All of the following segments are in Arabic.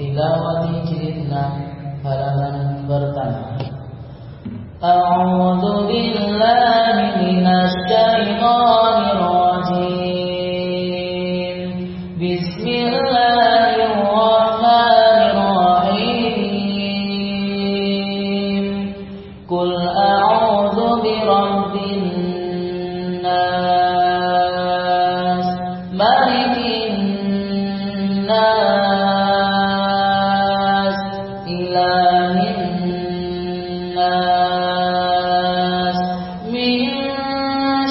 Tilawati jilid 6 halaman pertama A'udzu billahi minasy syaithanir rajim Bismillahirrahmanirrahim Qul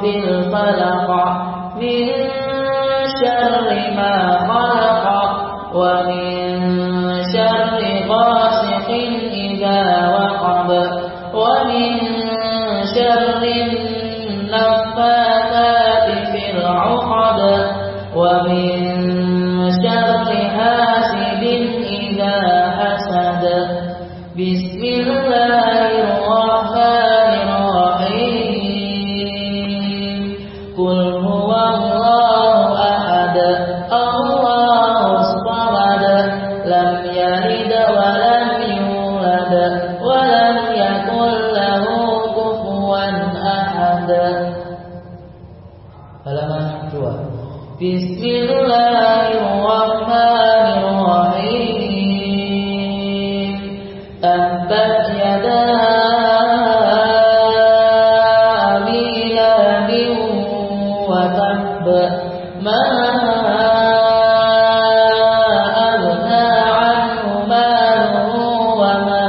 برب الفلق من شر ما قل هو الله أحد الله الصمد لم يلد ولم يولد ولم يكن له كفوا أحد. halaman 2 Bismillahirrahmanirrahim tabb Ma aghna anhu maluhu wa ma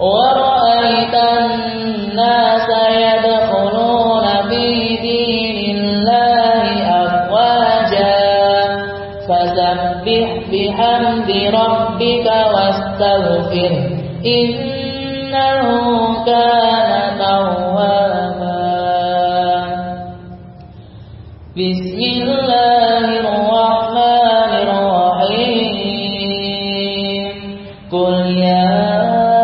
ورأيت الناس يدخلون في دين الله أفواجا. فسبح بحمد ربك واستغفر إنه كان توابا. بسم الله الرحمن الرحيم. قل يا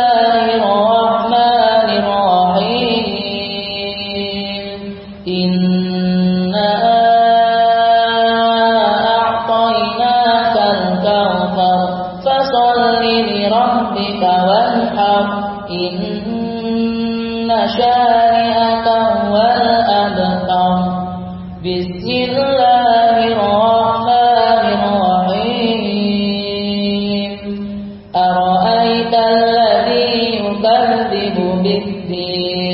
كفر فصل لربك وانحر إن شارئك هو الأبتر بسم الله الرحمن الرحيم أرأيت الذي يكذب بالدين